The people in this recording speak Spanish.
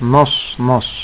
nos nos.